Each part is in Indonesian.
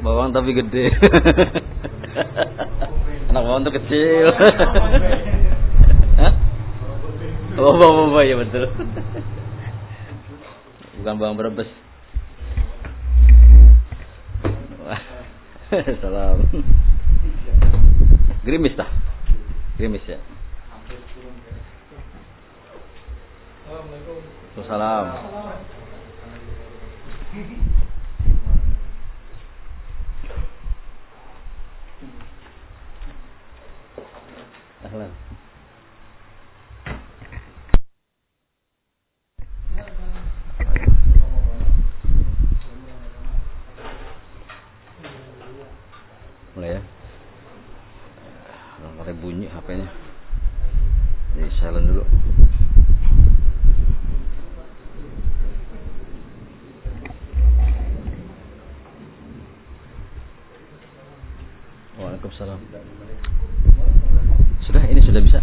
Anak bawang tapi gede. Anak bawang tuh kecil. Oh, bawang bombay ya betul. Bukan bawang berebes. Salam. Grimis dah. Grimis ya. Salam. Ahlan. Mulai ya. Pakai bunyi HP-nya. Jadi silent dulu. Waalaikumsalam. Sudah, ini sudah bisa.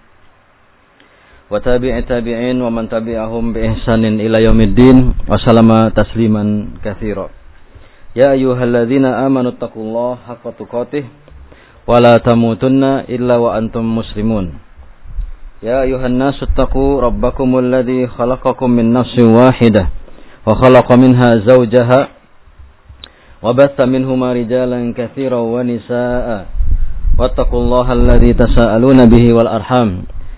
Wa tabi'i tabi'in wa man tabi'ahum bi ihsanin ila yaumiddin wa salama tasliman katsira. Ya ayyuhalladzina amanu taqullaha haqqa tuqatih wa la tamutunna illa wa antum muslimun. يا أيها الناس اتقوا ربكم الذي خلقكم من نفس واحدة وخلق منها زوجها وبث منهما رجالا كثيرا ونساء واتقوا الله الذي تساءلون به والأرحام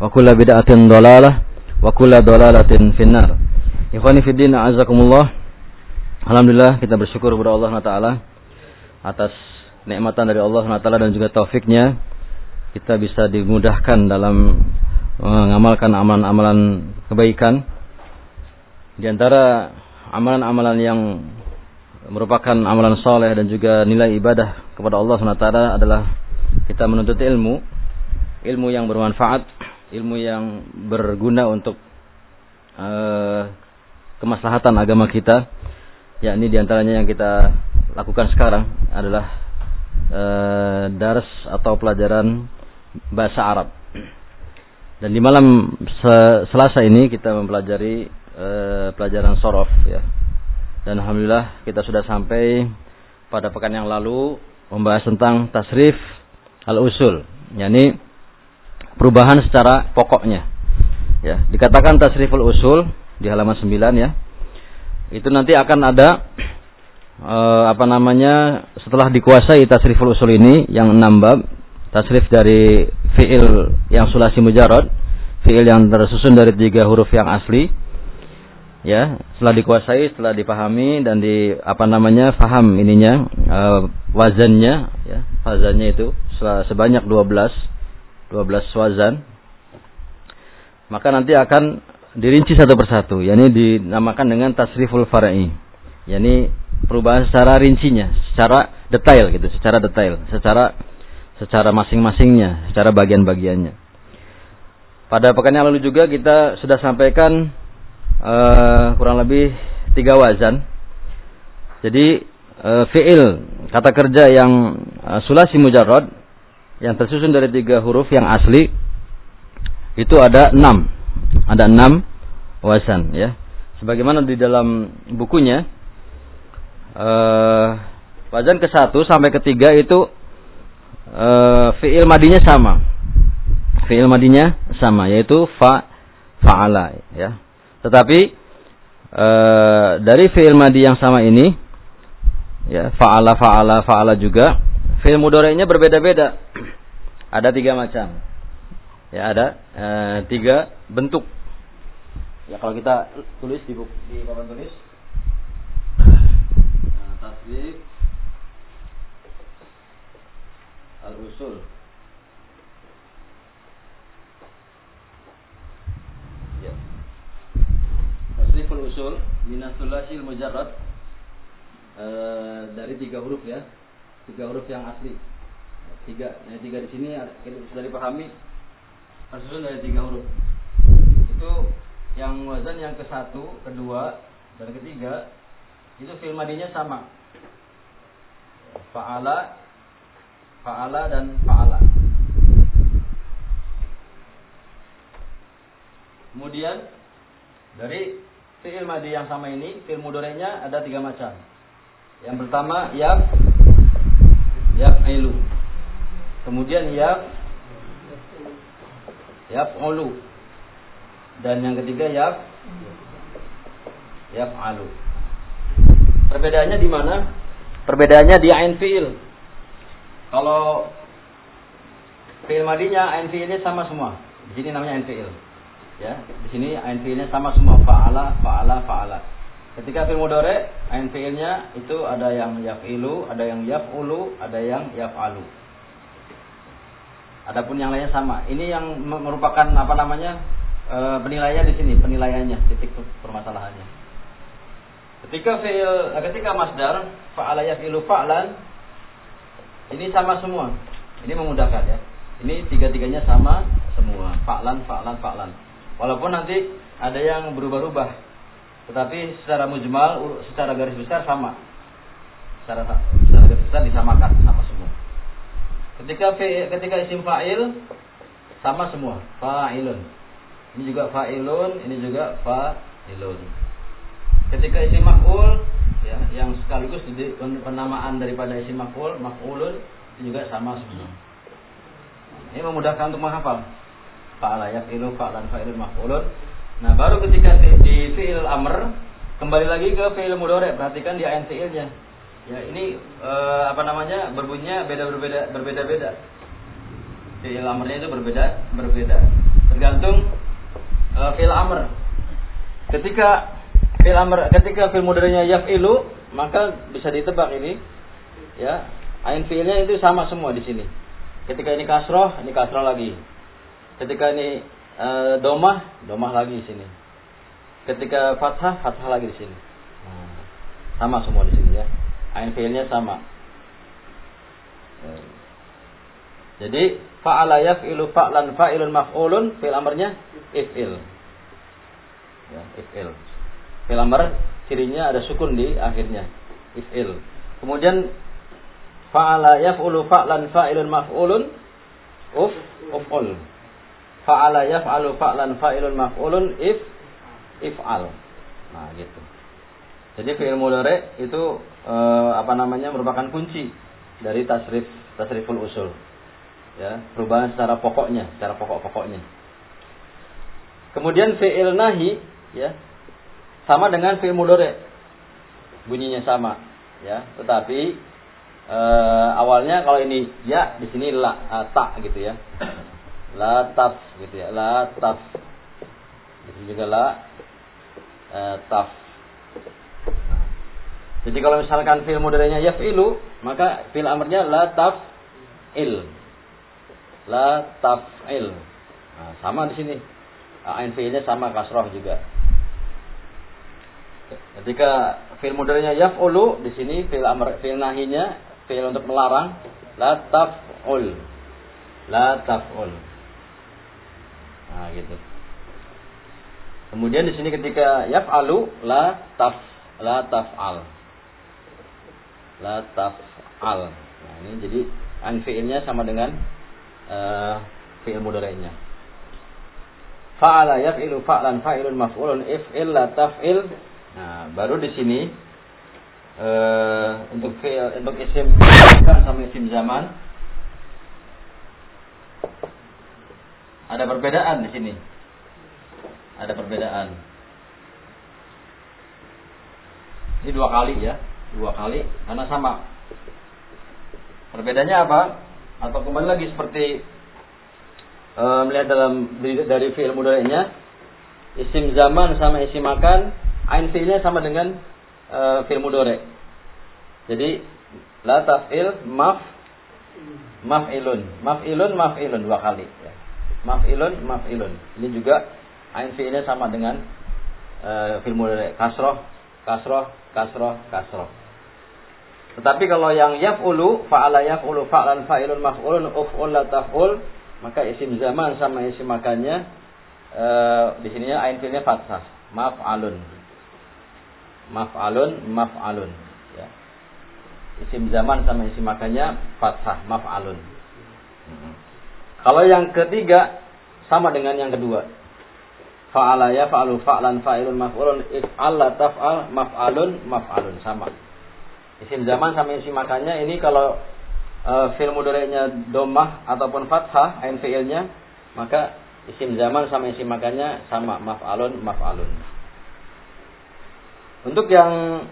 وكل بدعة ضلالة وكل ضلالة في النار Ikhwani fi din azakumullah. Alhamdulillah kita bersyukur kepada Allah Taala atas nikmatan dari Allah Taala dan juga taufiknya kita bisa dimudahkan dalam mengamalkan amalan-amalan kebaikan. Di antara amalan-amalan yang merupakan amalan soleh dan juga nilai ibadah kepada Allah SWT adalah kita menuntut ilmu, ilmu yang bermanfaat, ilmu yang berguna untuk uh, kemaslahatan agama kita. Yakni di antaranya yang kita lakukan sekarang adalah uh, dars atau pelajaran bahasa Arab. Dan di malam Selasa ini kita mempelajari uh, pelajaran sorof ya dan alhamdulillah kita sudah sampai pada pekan yang lalu membahas tentang tasrif al-usul, yakni perubahan secara pokoknya. Ya, dikatakan tasrif al-usul di halaman 9 ya. Itu nanti akan ada e, apa namanya setelah dikuasai tasriful usul ini yang enam bab, tasrif dari fiil yang sulasi mujarad, fiil yang tersusun dari tiga huruf yang asli, ya setelah dikuasai setelah dipahami dan di apa namanya faham ininya uh, wazannya ya wazannya itu sebanyak 12 12 wazan. Maka nanti akan dirinci satu persatu. Yakni dinamakan dengan tasriful far'i. Yakni perubahan secara rincinya secara detail gitu secara detail secara secara masing-masingnya secara bagian-bagiannya. Pada pekan yang lalu juga kita sudah sampaikan uh, kurang lebih tiga wazan. Jadi uh, fiil kata kerja yang uh, sulasi mujarrad yang tersusun dari tiga huruf yang asli itu ada enam, ada enam wazan ya. Sebagaimana di dalam bukunya uh, wazan ke satu sampai ketiga itu uh, fiil madinya sama, fiil madinya sama yaitu fa faala ya tetapi e, dari fi'il madi yang sama ini Ya, fa'ala fa'ala fa'ala juga. Fi'il mudhari'nya berbeda-beda. Ada tiga macam. Ya, ada e, tiga bentuk. Ya, kalau kita tulis di buku di papan tulis. Nah, tasbih al-usul tasriful usul minasulasil mujarrad e, dari tiga huruf ya tiga huruf yang asli tiga. Yang tiga di sini sudah dipahami. Tersusun dari tiga huruf. Itu yang wazan yang ke satu kedua dan ketiga itu fil madinya sama. Faala faala dan faala. Kemudian dari fi'il madi yang sama ini, fi'il mudorenya ada tiga macam. Yang pertama yaf yaf ilu. Kemudian yaf yaf ulu. Dan yang ketiga yaf yaf alu. Perbedaannya di mana? Perbedaannya di ain fi'il. Kalau fi'il madinya ain fi'ilnya sama semua. Di sini namanya ain fi'il ya di sini ain fiilnya sama semua faala faala faala ketika fiil mudhari ain fiilnya itu ada yang yafilu ada yang yafulu ada yang yafalu adapun yang lainnya sama ini yang merupakan apa namanya e, penilaiannya di sini penilaiannya titik permasalahannya ketika fiil ketika masdar faala yafilu fa'lan ini sama semua ini memudahkan ya ini tiga-tiganya sama semua fa'lan fa'lan fa'lan Walaupun nanti ada yang berubah-ubah. Tetapi secara mujmal, secara garis besar sama. Secara, secara garis besar disamakan sama. Ketika ketika isim fa'il sama semua, fa'ilun. Ini juga fa'ilun, ini juga fa'ilun. Ketika isim maf'ul ya, yang sekaligus penamaan daripada isim maf'ul, maf'ulun juga sama semua. Ini memudahkan untuk menghafal fa'ala yafilu fa'lan fa'ilun maf'ulun. Nah, baru ketika di, di fi'il amr kembali lagi ke fi'il mudhari, perhatikan di ain fi'ilnya. Ya, ini e, apa namanya? berbunyinya beda berbeda berbeda-beda. Fi'il amrnya itu berbeda berbeda. Tergantung e, fi'il amr. Ketika fi'il amr ketika fi'il mudhari'nya yaf'ilu, maka bisa ditebak ini ya. Ain fi'ilnya itu sama semua di sini. Ketika ini kasroh, ini kasroh lagi. Ketika ini e, domah, domah lagi di sini. Ketika fathah, fathah lagi di sini. Nah, sama semua di sini ya. Ain fiilnya sama. Jadi fa'ala yaf'ilu fa'lan fa'ilun maf'ulun fi'il amrnya if'il. Ya, if'il. Fi'il amr cirinya ada sukun di akhirnya. If'il. Kemudian fa'ala yaf'ulu fa'lan fa'ilun maf'ulun uf uf'ul fa'ala yaf'alu fa'lan fa'ilun maf'ulun if if'al. Nah, gitu. Jadi fi'il mudhari itu e, apa namanya merupakan kunci dari tasrif tasriful usul. Ya, perubahan secara pokoknya, secara pokok-pokoknya. Kemudian fi'il nahi ya sama dengan fi'il mudhari. Bunyinya sama, ya. Tetapi e, awalnya kalau ini ya di sini la tak gitu ya la taf gitu ya la taf di juga la uh, taf jadi kalau misalkan fil modelnya yaf'ilu maka fil amrnya la taf il la taf'il. Nah, sama di sini. Ain fi'ilnya sama kasroh juga. Ketika fil modelnya yaf'ulu di sini fil amr fil nahinya fil untuk melarang la taf'ul. La taf'ul. Nah, gitu. Kemudian di sini ketika yaf'alu la taf la taf'al. La taf'al. Nah, ini jadi an fi'ilnya sama dengan uh, fi'il mudhari'nya. Fa'ala yaf'ilu fa'lan fa'ilun maf'ulun if'il la taf'il. Nah, baru di sini uh, untuk fi'il untuk isim sama isim zaman Ada perbedaan di sini. Ada perbedaan. Ini dua kali ya. Dua kali karena sama. Perbedaannya apa? Atau kembali lagi seperti e, melihat dalam dari fi'il mudhari'nya isim zaman sama isim makan, ain fi'ilnya sama dengan e, fi'il mudhari'. Jadi la taf'il maf maf'ilun, maf'ilun maf'ilun dua kali ya. Maf'ilun maf'ilun. Ini juga ain fi'ilnya sama dengan e, fi'il mudhari' kasroh kasroh kasroh kasroh. Tetapi kalau yang yaf'ulu, fa'ala yaf'ulu, fa'lan fa'ilun maf'ulun, uf'ul la taf'ul, maka isim zaman sama isim makannya e, di sininya ain fi'ilnya fathah, maf'alun. Maf'alun, maf'alun, ya. Isim zaman sama isim makannya fathah, maf'alun. Hmm. Kalau yang ketiga sama dengan yang kedua. Fa'ala ya fa'alu fa'lan fa'ilun maf'ulun if'al la taf'al maf'alun maf'alun sama. Isim zaman sama isim makannya ini kalau e, fi'il mudhari'nya domah ataupun fathah ain fi'ilnya maka isim zaman sama isim makannya sama maf'alun maf'alun. Untuk yang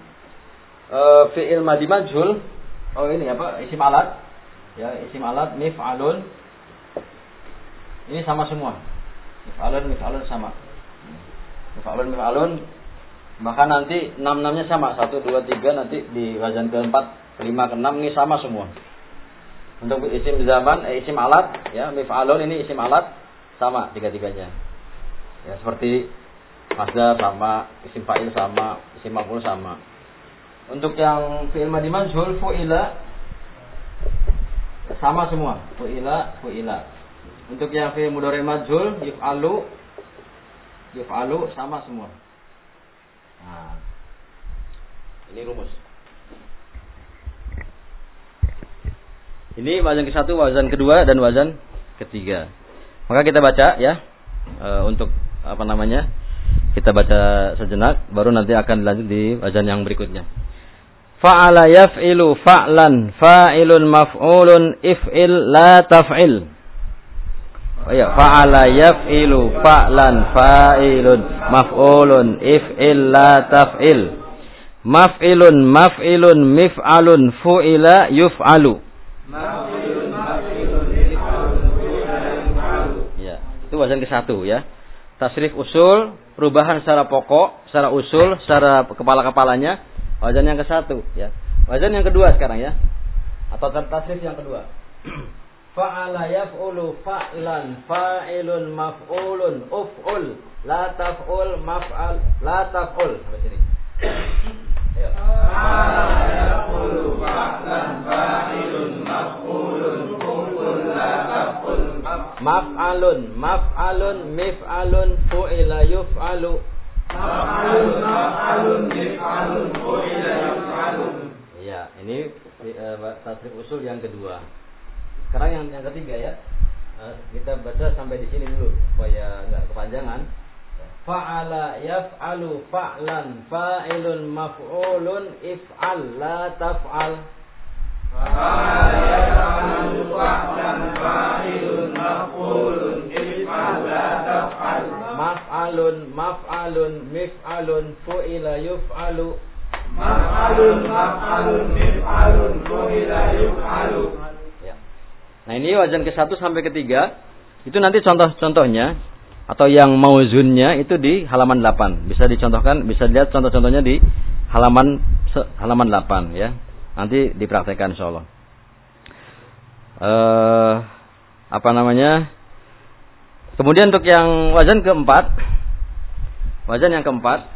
e, fi'il madi majhul oh ini apa isim alat ya isim alat mif'alun ini sama semua. Mif'alun mif'alun sama. Mif'alun mif'alun bahkan nanti enam enamnya sama. Satu dua tiga nanti di wazan keempat kelima keenam ini sama semua. Untuk isim zaman eh, isim alat ya mif'alun ini isim alat sama tiga tiganya ya seperti masdar sama isim fa'il sama isim maf'ul sama. Untuk yang fi'il madi mansul fu'ila sama semua. Fu'ila fu'ila. Untuk yang fi'il mudhari majhul yuf'alu yuf'alu sama semua. Nah, ini rumus. Ini wazan ke satu, wazan kedua, dan wazan ketiga. Maka kita baca ya e, untuk apa namanya? Kita baca sejenak, baru nanti akan lanjut di wazan yang berikutnya. Fa'ala yaf'ilu fa'lan fa'ilun maf'ulun if'il la taf'il. Ya, fa'ala yaf'ilu fa'lan fa'ilun maf'ulun if'il la taf'il. Maf'ilun maf'ilun mif'alun fu'ila yuf'alu. Ya, itu wazan ke satu ya. Tasrif usul, perubahan secara pokok, secara usul, secara kepala-kepalanya, wazan yang ke satu ya. Wazan yang kedua sekarang ya. Atau tasrif yang kedua. Fa'ala yaf'ulu fa'lan fa'ilun maf'ulun uf'ul. La taf'ul maf'al la taf'ul. Sampai sini? Fa'ala yaf'ulu fa'lan fa'ilun maf'ulun uf'ul. La taf'ul maf'alun maf'alun mif'alun fu'ila yuf'alu. Maf'alun maf'alun mif'alun fu'ila yuf'alu. Ya ini uh, tasrif usul yang kedua sekarang yang yang ketiga ya. Eh, kita baca sampai di sini dulu supaya nggak kepanjangan. Fa'ala yaf'alu fa'lan fa'ilun maf'ulun if'al la taf'al. Fa'ala yaf'alu fa'lan fa'ilun maf'ulun if'al la taf'al. Maf'alun maf'alun mif'alun fu'ila yuf'alu. Maf'alun maf'alun mif'alun fu'ila yuf'alu. Nah ini wajan ke satu sampai ketiga itu nanti contoh-contohnya atau yang mauzunnya itu di halaman 8. Bisa dicontohkan, bisa lihat contoh-contohnya di halaman halaman 8 ya. Nanti dipraktekkan insyaallah. Eh apa namanya? Kemudian untuk yang wajan keempat, wajan yang keempat.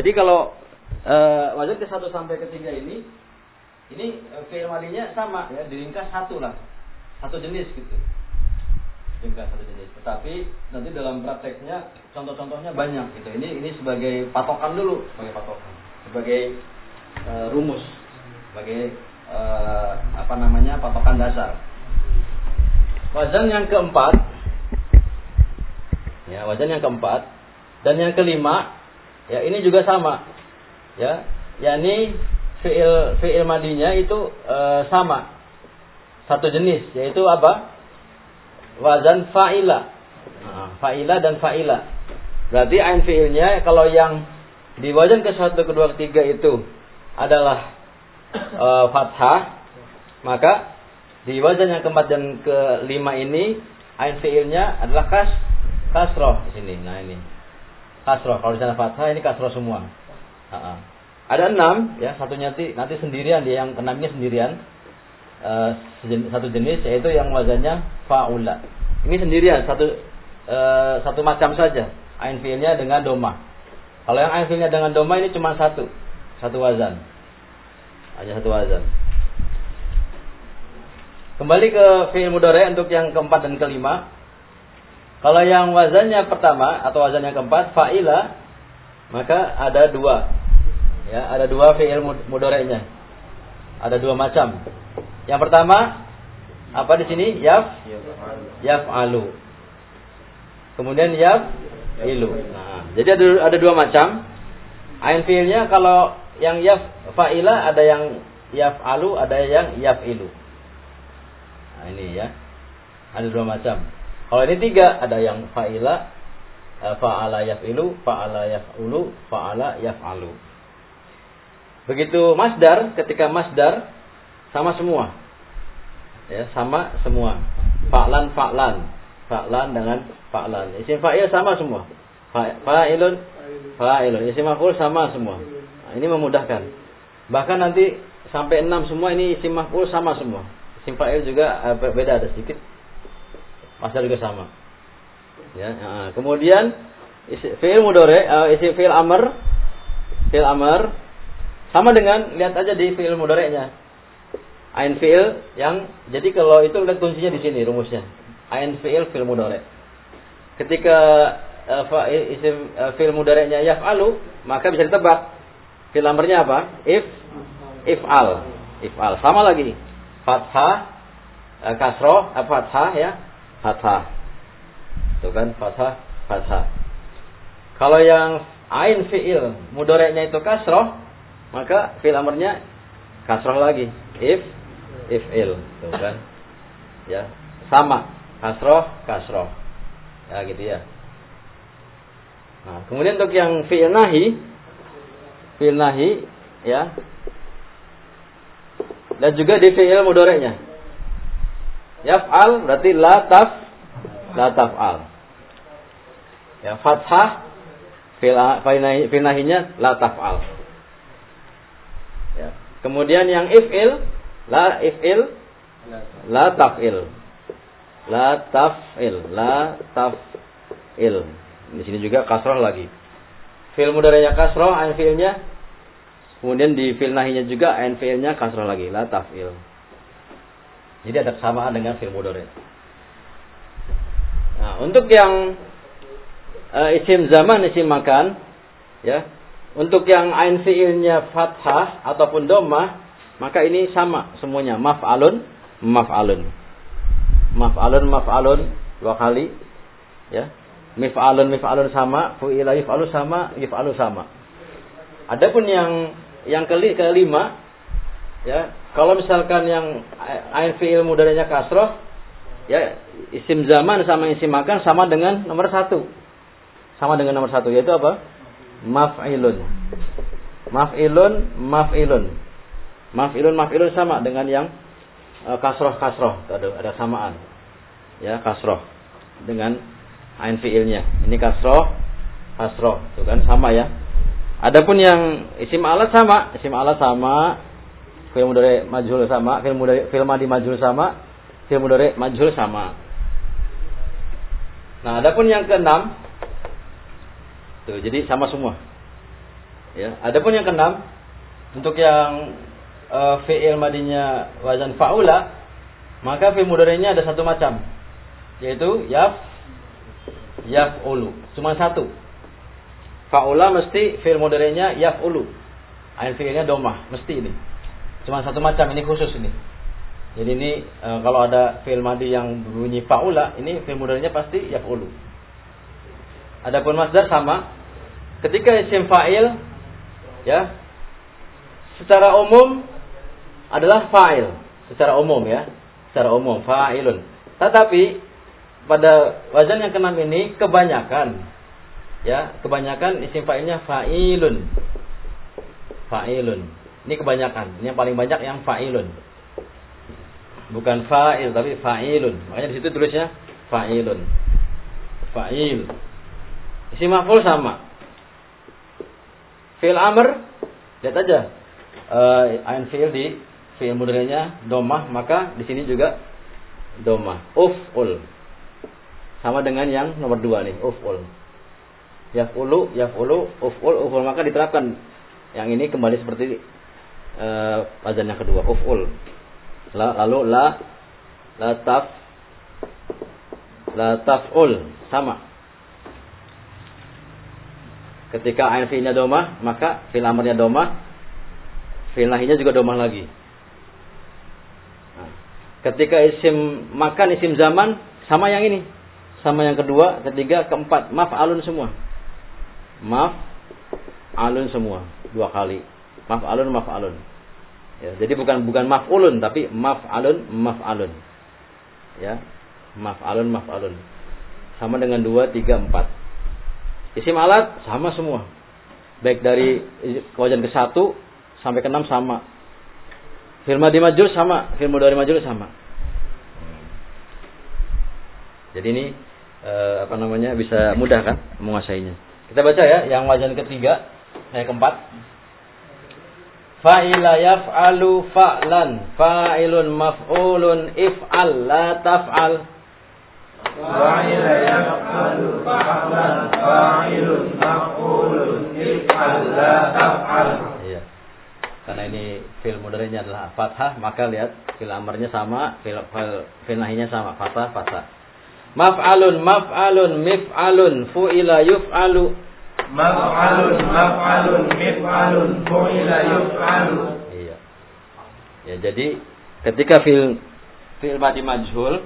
Jadi kalau eh, wajan ke satu sampai ketiga ini, ini eh, fi'il sama ya, diringkas satu lah satu jenis gitu. Tingkat satu jenis. Tetapi nanti dalam prakteknya contoh-contohnya banyak gitu. Ini ini sebagai patokan dulu. Sebagai patokan. Sebagai uh, rumus. Sebagai uh, apa namanya patokan dasar. Wajan yang keempat. Ya wajan yang keempat. Dan yang kelima ya ini juga sama. Ya yakni fiil fiil madinya itu uh, sama satu jenis yaitu apa? Wazan fa'ila. Nah, fa'ila dan fa'ila. Berarti ain fi'ilnya kalau yang di wazan ke satu kedua ketiga itu adalah e, fathah, maka di wazan yang keempat dan kelima ini ain fiilnya adalah kas kasroh di sini. Nah ini kasroh. Kalau di sana fathah ini kasroh semua. Ha -ha. Ada enam, ya satunya nanti nanti sendirian dia yang keenamnya sendirian. E, satu jenis yaitu yang wazannya faula. Ini sendirian satu e, satu macam saja. Ain fiilnya dengan doma. Kalau yang ain fiilnya dengan doma ini cuma satu, satu wazan. Hanya satu wazan. Kembali ke fi'il mudhari untuk yang keempat dan kelima. Kalau yang wazannya pertama atau wazan yang keempat fa'ila maka ada dua. Ya, ada dua fi'il mudhari'nya. Ada dua macam. Yang pertama apa di sini? Yaf yaf'alu. Kemudian yaf ilu. Nah, jadi ada ada dua macam. Ain fi'ilnya kalau yang yaf fa'ila ada yang yaf'alu, ada yang yaf'ilu. Nah, ini ya. Ada dua macam. Kalau ini tiga, ada yang fa'ila, eh, fa'ala yaf'ilu, fa'ala yaf'ulu, fa'ala yaf'alu. Begitu masdar, ketika masdar sama semua. Ya, sama semua. Fa'lan fa'lan. Fa'lan dengan fa'lan. Isim fa'il sama semua. Fa'ilun fa'ilun. Isim maf'ul sama semua. Nah, ini memudahkan. Bahkan nanti sampai enam semua ini isim maf'ul sama semua. Isim fa'il juga uh, beda ada sedikit. Masdar juga sama. Ya, uh, kemudian fi'il mudore, uh, isim fi'il amr, fi'il amr sama dengan lihat aja di fi'il mudorenya. Ain fi'il yang jadi kalau itu lihat kuncinya di sini rumusnya. Ain fi'il fi'il mudore. Ketika uh, isim uh, fi'il mudorenya yaf'alu, maka bisa ditebak fi'il amrnya apa? If if'al. If'al. Sama lagi fathah eh, kasroh eh, fathah ya fathah itu kan fathah fathah kalau yang ain fiil mudoreknya itu kasroh maka fiil amarnya kasroh lagi if if il itu kan ya sama kasroh kasroh ya gitu ya nah kemudian untuk yang fiil nahi fiil nahi ya dan juga di fi'il mudorenya. Yaf'al berarti la taf la taf'al. Ya fathah fi'il nahinya la taf'al. Ya. Kemudian yang if'il la if'il la taf'il. La taf'il, la taf'il. Di sini juga kasroh lagi. Fi'il mudorenya kasroh, ain fi'ilnya Kemudian di fil nahinya juga ain fi'ilnya kasrah lagi, la taf'il. Jadi ada kesamaan dengan fil mudhari. Nah, untuk yang uh, isim zaman, isim makan, ya. Untuk yang ain fi'ilnya fathah ataupun domah, maka ini sama semuanya, maf'alun, maf'alun. Maf'alun, maf'alun. Dua kali, ya. Mif'alun, mif'alun sama, fu'ila yif'alu sama, yif'alu sama. Adapun yang yang keli kelima ya. Kalau misalkan yang ain fiil mudarinya kasroh ya isim zaman sama isim makan sama dengan nomor satu. Sama dengan nomor satu yaitu apa? Maf'ilun. Maf'ilun maf'ilun maf'ilun maf'ilun sama dengan yang kasroh kasroh ada ada samaan. Ya kasroh. Dengan ain fiilnya. Ini kasroh kasroh. Itu kan sama ya. Adapun yang isim alat sama, isim alat sama, film mudore majhul sama, film mudore film madi majhul sama, film mudore majhul sama. Nah, adapun yang keenam. Tuh jadi sama semua. Ya, adapun yang keenam untuk yang uh, fi'il madinya wazan faula, maka fi'il mudorenya ada satu macam, yaitu yaf yaf'ulu. Cuma satu. Faula mesti fi'il mudhari'nya yaf'ulu. Ain fi'ilnya domah, mesti ini. Cuma satu macam, ini khusus ini. Jadi ini e, kalau ada fi'il madi yang bunyi faula, ini fi'il mudhari'nya pasti yaf'ulu. Adapun masdar sama. Ketika isim fa'il ya secara umum adalah fa'il, secara umum ya, secara umum fa'ilun. Tetapi pada wazan yang keenam ini kebanyakan ya kebanyakan isim fa'ilnya fa'ilun fa'ilun Ini kebanyakan. Ini yang paling banyak yang fa'ilun. Bukan fa'il tapi fa'ilun. Makanya di situ tulisnya fa'ilun. Fa'il. Isi maf'ul sama. Fi'il amr lihat aja. Uh, ain fi'il di fi'il mudhari'nya domah, maka di sini juga domah. Uf'ul. Sama dengan yang nomor dua nih, uf'ul. Yaf'ulu, yaf'ulu, uf'ul, uf'ul. Maka diterapkan yang ini kembali seperti uh, azan yang kedua, uf'ul. Lalu la la taf la taf'ul sama. Ketika ain fi'ilnya domah, maka fi'il amrnya domah, fi'il nahinya juga domah lagi. Ketika isim makan, isim zaman, sama yang ini. Sama yang kedua, ketiga, keempat. Maf alun semua. Maf alun semua. Dua kali. Maf alun, maf alun. Ya, jadi bukan bukan maf'ulun tapi maf'alun maf'alun. Ya. Maf'alun maf'alun. Sama dengan dua tiga empat Isim alat sama semua. Baik dari kewajiban ke satu sampai ke enam sama. Firma di majul sama, firma dari majul sama. Jadi ini eh, apa namanya bisa mudah kan menguasainya. Kita baca ya yang wajan ketiga, yang keempat. Fa'ila yaf'alu fa'lan fa'ilun maf'ulun if'al la taf'al Fa'ila yaf'alu fa'lan fa'ilun maf'ulun if'al la taf'al Iya. Karena ini fil mudhari'nya adalah fathah, maka lihat fil amarnya sama, fil fil, fil nahinya sama, fathah fathah. Maf'alun maf'alun mif'alun fu'ila yuf'alu Maf'alun maf'alun mif'alun fu'ila yuf'alu Iya. Ya jadi ketika fil fil madi majhul,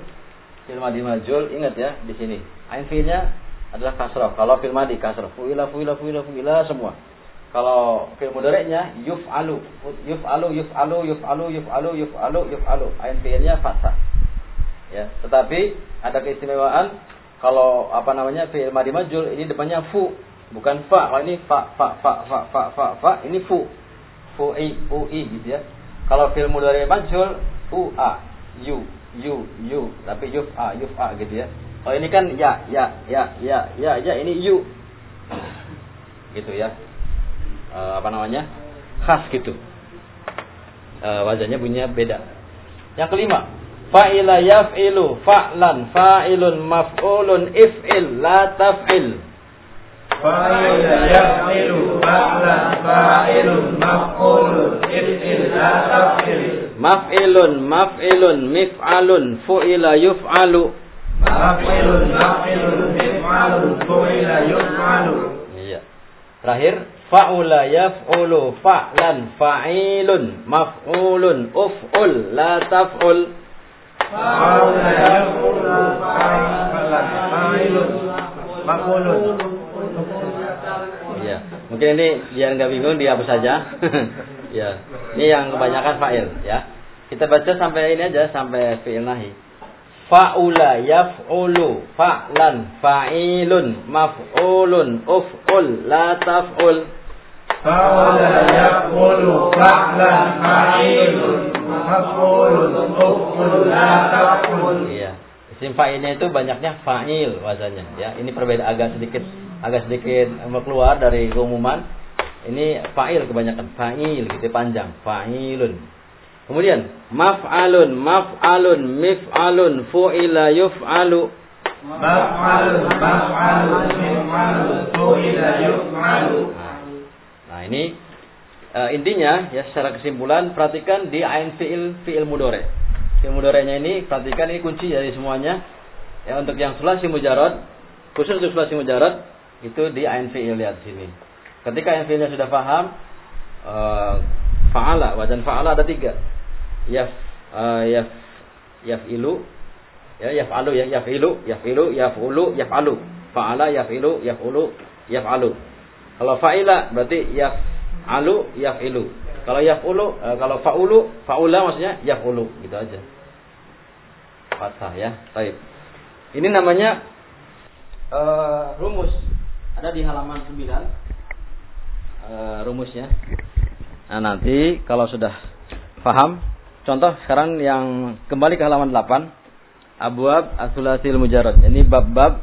fil madi majhul ingat ya di sini. Ain fiilnya adalah kasrah. Kalau fil madi kasrah, fuila fuila fuila fuila semua. Kalau fil mudhari'nya yuf'alu, yuf'alu yuf'alu yuf'alu yuf'alu yuf'alu yuf'alu. Ain fiilnya fathah. Ya, tetapi ada keistimewaan kalau apa namanya fiil madi majhul ini depannya fu bukan fa. Kalau ini fa fa fa fa fa fa, fa ini fu. Fu i fu i gitu ya. Kalau fil mudhari majhul u a yu yu yu tapi yuf a yuf a gitu ya. Kalau ini kan ya ya ya ya ya ya ini yu. Gitu ya. E, apa namanya? Khas gitu. E, wajahnya bunyinya beda. Yang kelima, fa'ila yaf'ilu fa'lan fa'ilun maf'ulun if'il la taf'il. Fa'ila yaf'ilu fa'lan fa'ilun maf'ulun if'il la taf'il Maf'ilun maf'ilun mif'alun fu'ila yuf'alu. Maf'ilun maf'ilun mif'alun fu'ila yuf'alu Iya. Terakhir fa'ula yaf'ulu fa'lan fa'ilun maf'ulun uf'ul la taf'ul. Fa'ula yaf'ulu fa'lan fa'ilun maf'ulun Iya. Mungkin ini biar nggak bingung dihapus saja. ya. Ini yang kebanyakan fa'il ya. Kita baca sampai ini aja sampai fi'il nahi. Fa'ula yaf'ulu fa'lan fa'ilun maf'ulun uf'ul la taf'ul. La taf'ul Iya. Isim fa'ilnya itu banyaknya fa'il wazannya ya. Ini perbedaan agak sedikit agak sedikit keluar dari keumuman. Ini fa'il kebanyakan fa'il gitu panjang fa'ilun. Kemudian maf'alun maf'alun mif'alun fu'ila yuf'alu. Maf'alun maf'alun mif'alun fu'ila yuf'alu Nah, ini eh, intinya ya secara kesimpulan perhatikan di ain fi'il fi'il mudore. Fi'il mudorenya ini perhatikan ini kunci dari semuanya. Ya untuk yang sulasi mujarad, khusus untuk sulasi mujarad itu di ain fi'il lihat sini. Ketika ain fi'ilnya sudah paham eh, fa'ala, wajan fa'ala ada tiga. Yaf eh, yaf yaf'ilu ya yaf'alu ya yaf'ilu yaf'ilu yaf'ulu yaf'alu fa'ala yaf'ilu yaf'ulu yaf'alu kalau fa'ila berarti yaf'alu yaf'ilu. Kalau yaf'ulu eh, kalau fa'ulu fa'ula maksudnya yaf'ulu. Gitu aja. Fathah ya. Baik. Ini namanya eh, rumus. Ada di halaman 9 eh, rumusnya. Nah, nanti kalau sudah paham, contoh sekarang yang kembali ke halaman 8, Abwab Asulasil Mujarad. Ini bab-bab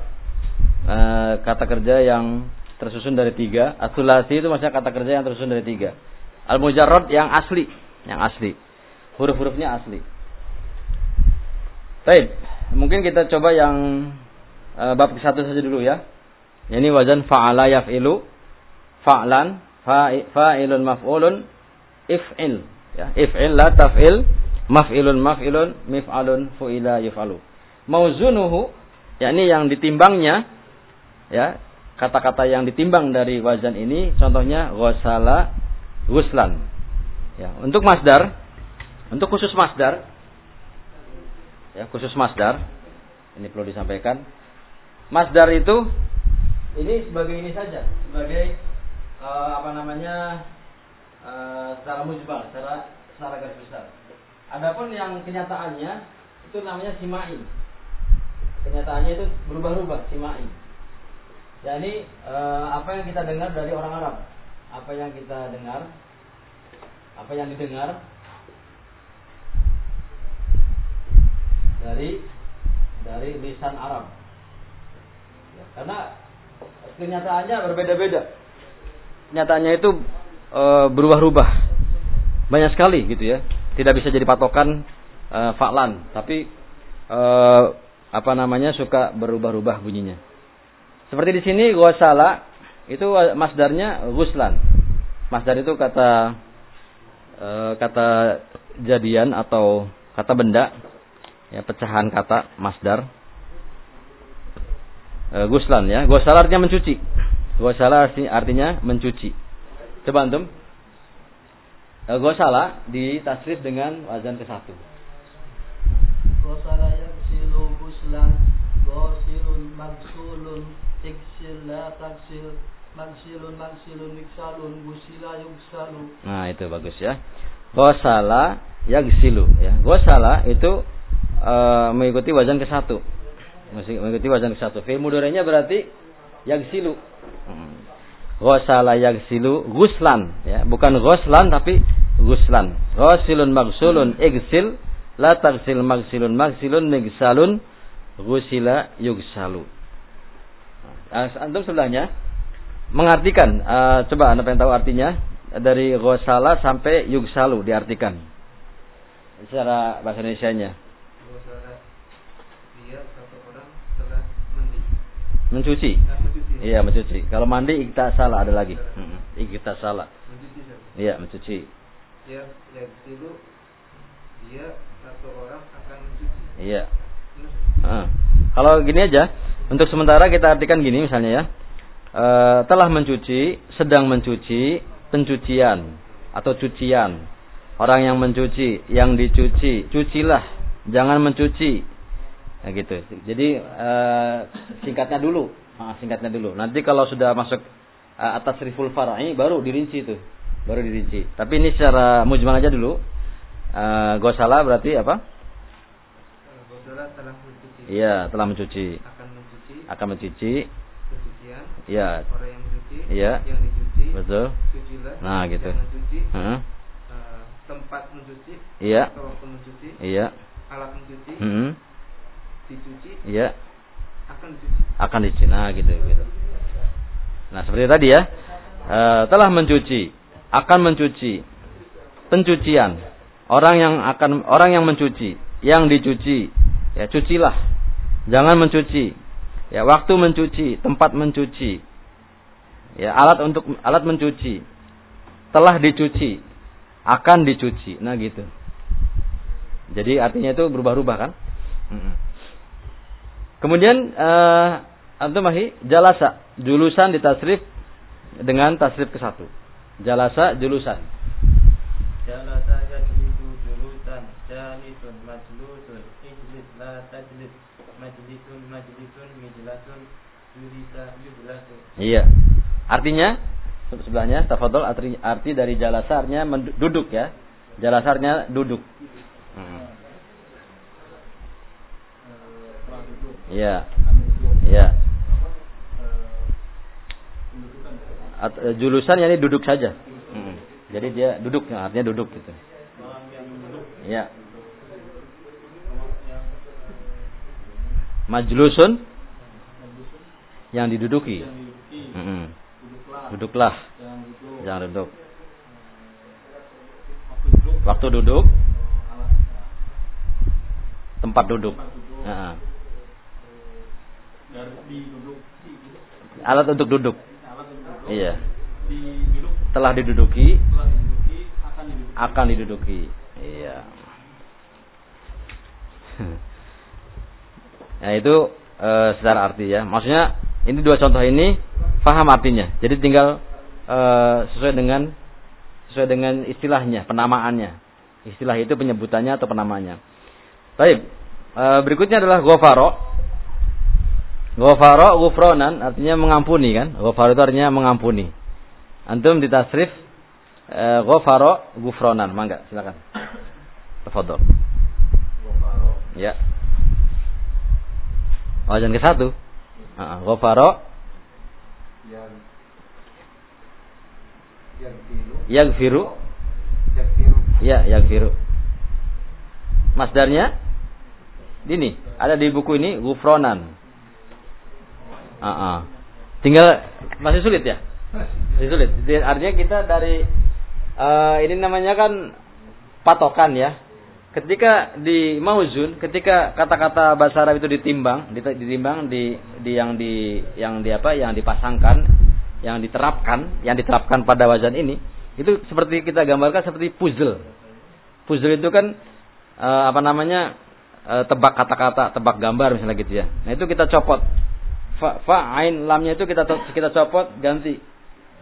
e, kata kerja yang tersusun dari tiga. Asulasi itu maksudnya kata kerja yang tersusun dari tiga. Al Mujarad yang asli, yang asli. Huruf-hurufnya asli. Baik, mungkin kita coba yang e, bab ke satu saja dulu ya. Ini wazan fa'ala yaf'ilu. Fa'lan. Fa'ilun maf'ulun. If'il. Ya if'il la taf'il. Maf'ilun maf'ilun. Mif'alun fu'ila yuf'alu. Mauzunuhu. Yakni yang ditimbangnya. Ya kata-kata yang ditimbang dari wazan ini contohnya ghasala ghuslan. Ya untuk masdar untuk khusus masdar ya khusus masdar ini perlu disampaikan. Masdar itu ini sebagai ini saja sebagai uh, apa namanya uh, secara mujmal secara secara garis besar. Adapun yang kenyataannya itu namanya simai kenyataannya itu berubah-ubah simai yakni uh, apa yang kita dengar dari orang Arab apa yang kita dengar apa yang didengar dari dari lisan Arab ya, karena kenyataannya berbeda-beda. Kenyataannya itu e, berubah-ubah. Banyak sekali gitu ya. Tidak bisa jadi patokan e, faklan, tapi e, apa namanya suka berubah-ubah bunyinya. Seperti di sini gosala itu masdarnya guslan. Masdar itu kata e, kata jadian atau kata benda ya pecahan kata masdar e, guslan ya. Gosal artinya mencuci. Gosala artinya mencuci. Coba antum. E, gosala ditasrif dengan wazan ke satu. Gosala yaksilu guslan gosilun iksil taksil miksalun. Nah itu bagus ya. Gosala yagsilu ya. Gosala itu e, mengikuti wazan ke satu mengikuti wazan satu. Fi'il mudhari'nya berarti yagsilu. Hmm. Ghasala yagsilu guslan ya, bukan ghuslan tapi guslan. Ghasilun magsulun igsil la tagsil magsilun magsilun migsalun gusila yugsalu. Antum sebelahnya mengartikan uh, coba Anda pengen tahu artinya dari ghasala sampai yugsalu diartikan secara bahasa Indonesia-nya. Mencuci. Iya, mencuci. Kalau mandi ikta salah ada lagi. Hmm. Ikta salah. Iya, mencuci. Ya, ya itu dia satu orang akan mencuci. Iya. Nah. Kalau gini aja, untuk sementara kita artikan gini misalnya ya. E, telah mencuci, sedang mencuci, pencucian atau cucian. Orang yang mencuci, yang dicuci, cucilah, jangan mencuci, Nah, gitu. Jadi uh, singkatnya dulu, nah, singkatnya dulu. Nanti kalau sudah masuk uh, atas riful far'i baru dirinci itu, baru dirinci. Tapi ini secara mujmal aja dulu. Uh, gosala berarti apa? Gosala telah mencuci. Iya, telah mencuci. Akan mencuci. Pencucian. Iya. Orang yang mencuci. Iya. Yang dicuci. Betul. Cucilah. Nah, gitu. Mencuci. Uh -huh. uh, tempat mencuci. Iya. Atau waktu mencuci. Iya. Alat mencuci. Uh -huh dicuci iya akan dicuci akan dicuci nah gitu gitu nah seperti tadi ya e, telah mencuci akan mencuci pencucian orang yang akan orang yang mencuci yang dicuci ya cucilah jangan mencuci ya waktu mencuci tempat mencuci ya alat untuk alat mencuci telah dicuci akan dicuci nah gitu jadi artinya itu berubah-ubah kan Kemudian uh, antum mahi jalasa julusan ditasrif dengan tasrif ke satu. Jalasa julusan. Jalasa. Iya. Artinya sebelahnya tafadhol arti, dari jalasarnya duduk ya. Jalasarnya duduk. Hmm. Iya. Iya. Julusan yani duduk saja. Hmm. Jadi dia duduk, artinya duduk gitu. Ya. Majlusun yang diduduki. Mm -mm. Duduklah. Jangan duduk. Waktu duduk. Tempat duduk. Nah. Alat untuk duduk. Iya. Telah diduduki. Akan diduduki. Iya. Nah itu e, secara arti ya. Maksudnya ini dua contoh ini faham artinya. Jadi tinggal e, sesuai dengan sesuai dengan istilahnya, penamaannya. Istilah itu penyebutannya atau penamanya. Baik. E, berikutnya adalah gofaro. Gofaro, gufronan artinya mengampuni kan. Gofaro itu artinya mengampuni. Antum di tasrif e, gofaro, gufronan. Mangga, silakan. Tafadhol. Ya. Wajan ke satu. Uh, Gofaro. Yang yang firu. Yang firu. Ya, yang firu. Masdarnya ini ada di buku ini gufronan. Uh -uh. Tinggal masih sulit ya? Masih sulit. Artinya kita dari uh, ini namanya kan patokan ya ketika di mauzun, ketika kata-kata bahasa Arab itu ditimbang, ditimbang di, di yang di yang di apa, yang dipasangkan, yang diterapkan, yang diterapkan pada wazan ini, itu seperti kita gambarkan seperti puzzle. Puzzle itu kan e, apa namanya e, tebak kata-kata, tebak gambar misalnya gitu ya. Nah itu kita copot. Fa, fa ain lamnya itu kita kita copot ganti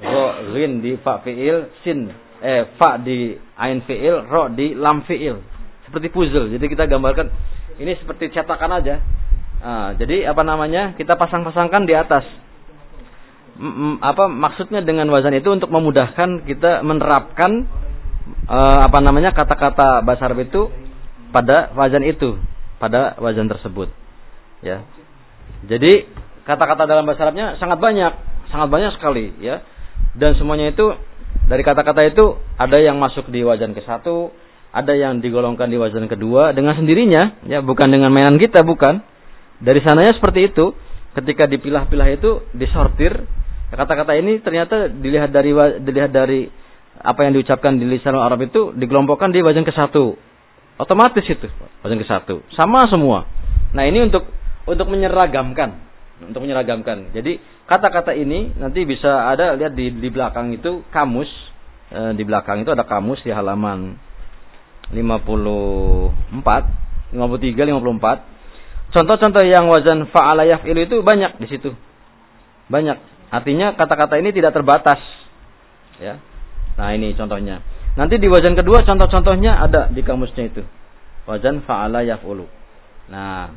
ro rin di fa fiil sin eh fa di ain fiil ro di lam fiil seperti puzzle. Jadi kita gambarkan ini seperti cetakan aja. Nah, jadi apa namanya? Kita pasang-pasangkan di atas. M apa maksudnya dengan wazan itu untuk memudahkan kita menerapkan uh, apa namanya kata-kata bahasa Arab itu pada wazan itu, pada wazan tersebut. Ya. Jadi kata-kata dalam bahasa Arabnya sangat banyak, sangat banyak sekali ya. Dan semuanya itu dari kata-kata itu ada yang masuk di wazan ke satu, ada yang digolongkan di wazan kedua dengan sendirinya, ya bukan dengan mainan kita, bukan. Dari sananya seperti itu. Ketika dipilah-pilah itu disortir, kata-kata ini ternyata dilihat dari dilihat dari apa yang diucapkan di lisan Arab itu dikelompokkan di wazan ke satu. Otomatis itu wazan ke satu. Sama semua. Nah ini untuk untuk menyeragamkan, untuk menyeragamkan. Jadi kata-kata ini nanti bisa ada lihat di di belakang itu kamus. Eh, di belakang itu ada kamus di halaman 54, 53, 54. Contoh-contoh yang wazan fa'ala yaf'il itu banyak di situ. Banyak. Artinya kata-kata ini tidak terbatas. Ya. Nah, ini contohnya. Nanti di wazan kedua contoh-contohnya ada di kamusnya itu. Wazan fa'ala yaf'ulu. Nah,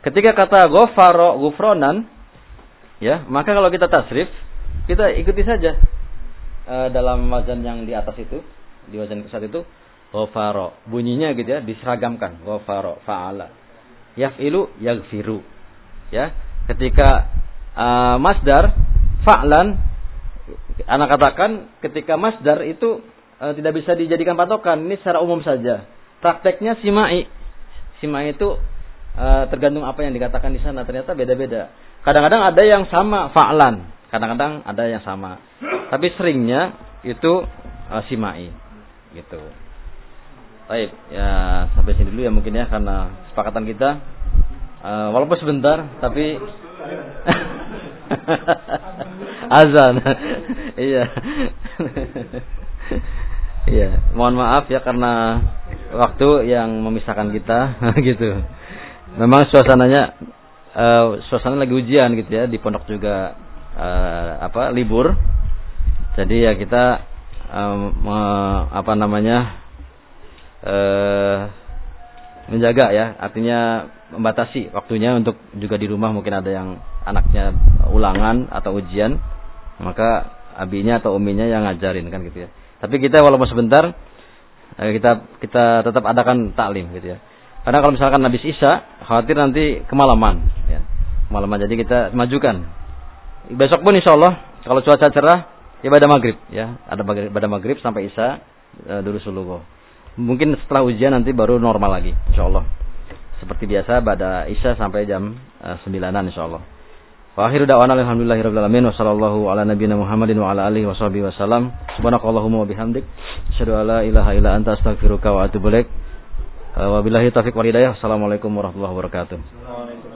ketika kata ghafara ghufranan ya, maka kalau kita tasrif, kita ikuti saja e, dalam wazan yang di atas itu, di wazan kesat itu Ghafaro. Bunyinya gitu ya, diseragamkan. Ghafaro, fa'ala. Yaf'ilu, yaghfiru. Ya. Ketika uh, masdar, fa'lan, anak katakan ketika masdar itu uh, tidak bisa dijadikan patokan. Ini secara umum saja. Prakteknya simai. Simai itu uh, tergantung apa yang dikatakan di sana. Ternyata beda-beda. Kadang-kadang ada yang sama fa'lan. Kadang-kadang ada yang sama. Tapi seringnya itu uh, simai. Gitu. Baik, ya sampai sini dulu ya mungkin ya karena sepakatan kita uh, walaupun sebentar tapi azan. iya. Iya, mohon maaf ya karena waktu yang memisahkan kita gitu. Memang suasananya uh, suasana lagi ujian gitu ya di pondok juga uh, apa libur. Jadi ya kita um, uh, apa namanya eh, menjaga ya, artinya membatasi waktunya untuk juga di rumah mungkin ada yang anaknya ulangan atau ujian, maka abinya atau uminya yang ngajarin kan gitu ya. Tapi kita walaupun sebentar eh, kita kita tetap adakan taklim gitu ya. Karena kalau misalkan habis Isya, khawatir nanti kemalaman ya. Kemalaman jadi kita majukan. Besok pun insya Allah kalau cuaca cerah Ya pada maghrib ya, ada pada maghrib sampai isya uh, dulu sulugo. Mungkin setelah ujian nanti baru normal lagi, insya Allah. Seperti biasa pada isya sampai jam uh, sembilanan insya Allah. Wa akhiru da'wana alhamdulillahirabbil alamin wa sallallahu ala nabiyyina Muhammadin wa ala alihi washabihi wasallam. Subhanakallahumma wa bihamdik asyhadu an la ilaha illa anta astaghfiruka wa atubu ilaik. Wabillahi taufiq wal hidayah. Assalamualaikum warahmatullahi wabarakatuh.